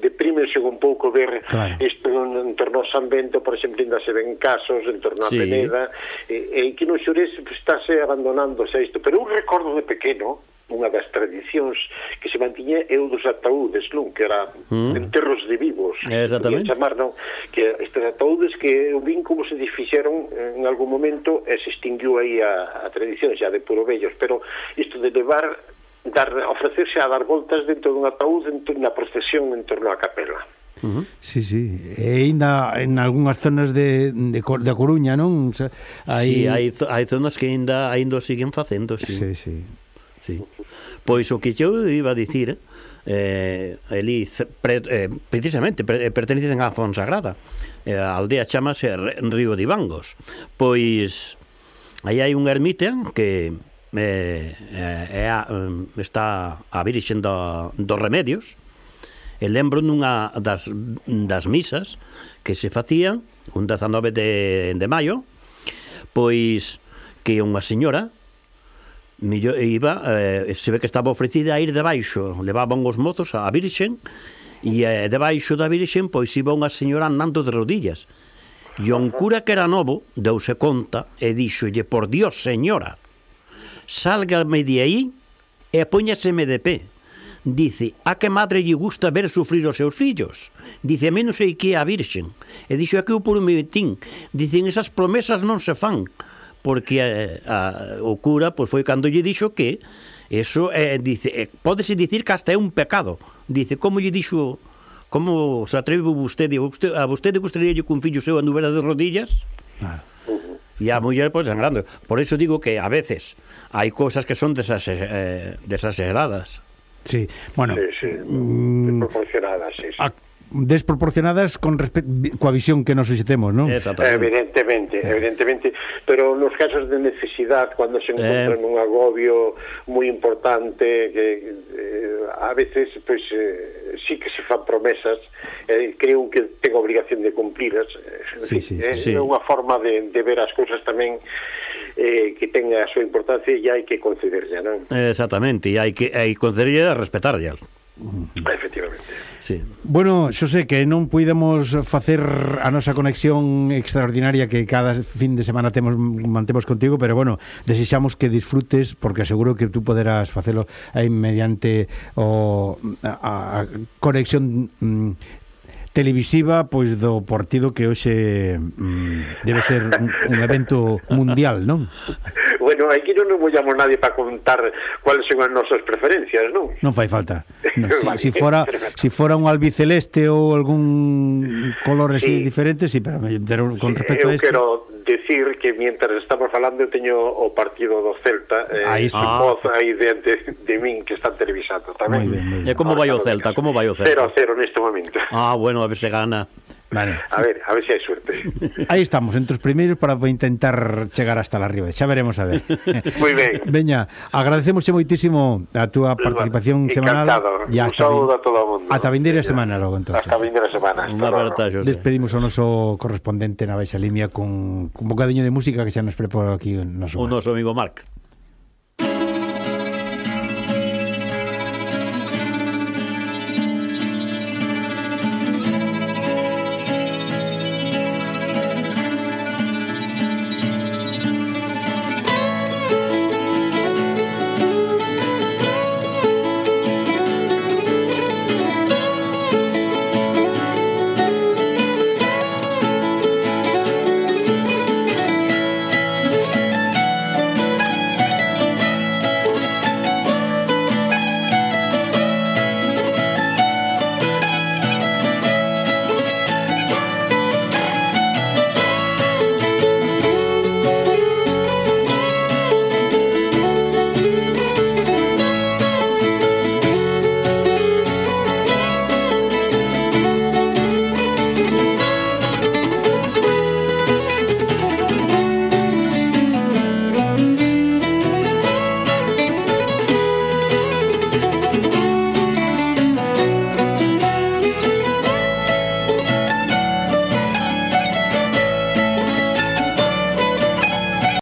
[SPEAKER 1] deprímense un pouco ver
[SPEAKER 3] claro.
[SPEAKER 1] isto en torno ao San Bento, por exemplo, ainda se ven casos en torno a
[SPEAKER 4] sí.
[SPEAKER 1] Peneda, e, e que no Xurés estase abandonando xa isto, pero un recordo de pequeno, unha das tradicións que se mantiña é o dos ataúdes, non? Que era
[SPEAKER 4] mm.
[SPEAKER 1] enterros de vivos.
[SPEAKER 4] Eh,
[SPEAKER 1] exactamente. Chamar, non? Que estes ataúdes que eu vin como se desfixeron en algún momento e se extinguiu aí a, a tradición xa de puro vellos, pero isto de levar dar, ofrecerse a dar voltas dentro dun ataúd dentro na procesión en torno á capela.
[SPEAKER 4] Uh -huh.
[SPEAKER 3] Sí, sí. E ainda en algunhas zonas de, de, de Coruña, non? O sea,
[SPEAKER 4] hai... Sí, hai, hai zonas que ainda, ainda o siguen facendo, sí.
[SPEAKER 3] Sí, sí
[SPEAKER 4] sí. Pois o que eu iba a dicir eh, Eli, pre, eh, precisamente pre, eh, pertenecen á Fonsagrada eh, a aldea chamase Río de Ibangos pois aí hai un ermita que eh, eh, é a, mm, está a virixen do, dos remedios e lembro nunha das, das misas que se facían un 19 de, de maio pois que unha señora Millo, iba, eh, se ve que estaba ofrecida a ir debaixo, levaban os mozos a Virxen, e eh, debaixo da Virxen pois iba unha señora andando de rodillas. E un cura que era novo deuse conta e dixolle, por Dios, señora, sálgame de aí e póñaseme de pé. Dice, a que madre lle gusta ver sufrir os seus fillos? Dice, a mí non sei que é a Virxen. E dixo, aquí que eu por un metín? Dicen, esas promesas non se fan porque a, a, o cura pois foi cando lle dixo que eso eh, dice, eh, pódese dicir que hasta é un pecado. Dice, como lle dixo como se atreve vostede, vostede a vostede gustaría que un fillo seu anduvera de rodillas?
[SPEAKER 3] Ah.
[SPEAKER 4] E a muller, pois, pues, sangrando. Por iso digo que a veces hai cousas que son desase, eh, desasegradas.
[SPEAKER 3] Sí, bueno...
[SPEAKER 1] Sí, sí,
[SPEAKER 3] mm,
[SPEAKER 1] desproporcionadas, sí, sí
[SPEAKER 3] desproporcionadas con respecto coa visión que nos xetemos, non?
[SPEAKER 1] Evidentemente, eh. evidentemente, pero nos casos de necesidade, cando se encontran
[SPEAKER 4] eh...
[SPEAKER 1] un agobio moi importante, que eh, a veces pues, eh, sí que se fan promesas, eh, creo que ten obligación de cumpliras. Eh, sí,
[SPEAKER 3] sí,
[SPEAKER 1] eh,
[SPEAKER 3] sí,
[SPEAKER 1] é eh,
[SPEAKER 4] sí.
[SPEAKER 1] unha forma de, de ver as cousas tamén eh, que tenga a súa importancia e hai que concederlle, non?
[SPEAKER 4] Exactamente, e hai que hai concederlle a respetarlle. Mm.
[SPEAKER 1] Efectivamente.
[SPEAKER 4] Sí.
[SPEAKER 3] Bueno, xo sei que non puidemos facer a nosa conexión extraordinaria que cada fin de semana temos mantemos contigo, pero bueno, desexamos que disfrutes porque seguro que tú poderás facelo aí mediante o a, a conexión mm, televisiva pois do partido que hoxe mm, debe ser un, un evento mundial, non?
[SPEAKER 1] bueno, aquí non nos mollamos nadie para contar cuáles son as nosas preferencias, non?
[SPEAKER 3] Non fai falta. No, si,
[SPEAKER 1] vale,
[SPEAKER 3] si, fora, si fora un albiceleste ou algún color así
[SPEAKER 1] sí.
[SPEAKER 3] diferente, sí, pero, pero con respecto
[SPEAKER 1] sí,
[SPEAKER 3] a este...
[SPEAKER 1] Quero decir que mientras estamos falando teño o partido do Celta eh,
[SPEAKER 3] aí está.
[SPEAKER 1] Ah. Voz aí de, de, de min que está televisado tamén.
[SPEAKER 3] Muy bien, muy bien.
[SPEAKER 4] E como vai o Celta? Como vai o
[SPEAKER 1] Celta? 0
[SPEAKER 4] a
[SPEAKER 1] 0 neste momento.
[SPEAKER 4] Ah, bueno, a ver se gana.
[SPEAKER 3] Vale.
[SPEAKER 1] A ver, a ver se hai suerte.
[SPEAKER 3] Aí estamos, entre os primeiros para intentar chegar hasta la arriba. Xa veremos a ver.
[SPEAKER 1] Moi ben.
[SPEAKER 3] Veña, agradecemos moitísimo a túa participación bueno,
[SPEAKER 1] semanal.
[SPEAKER 3] E hasta,
[SPEAKER 1] un
[SPEAKER 3] vin...
[SPEAKER 1] a todo o mundo.
[SPEAKER 3] Ata vindeira semana logo, entonces.
[SPEAKER 1] Hasta vindeira semana.
[SPEAKER 4] Un aperta, José.
[SPEAKER 3] Despedimos ao noso correspondente na Baixa Limia con, con un bocadiño de música que xa nos preparou aquí o noso,
[SPEAKER 4] o noso amigo Marc.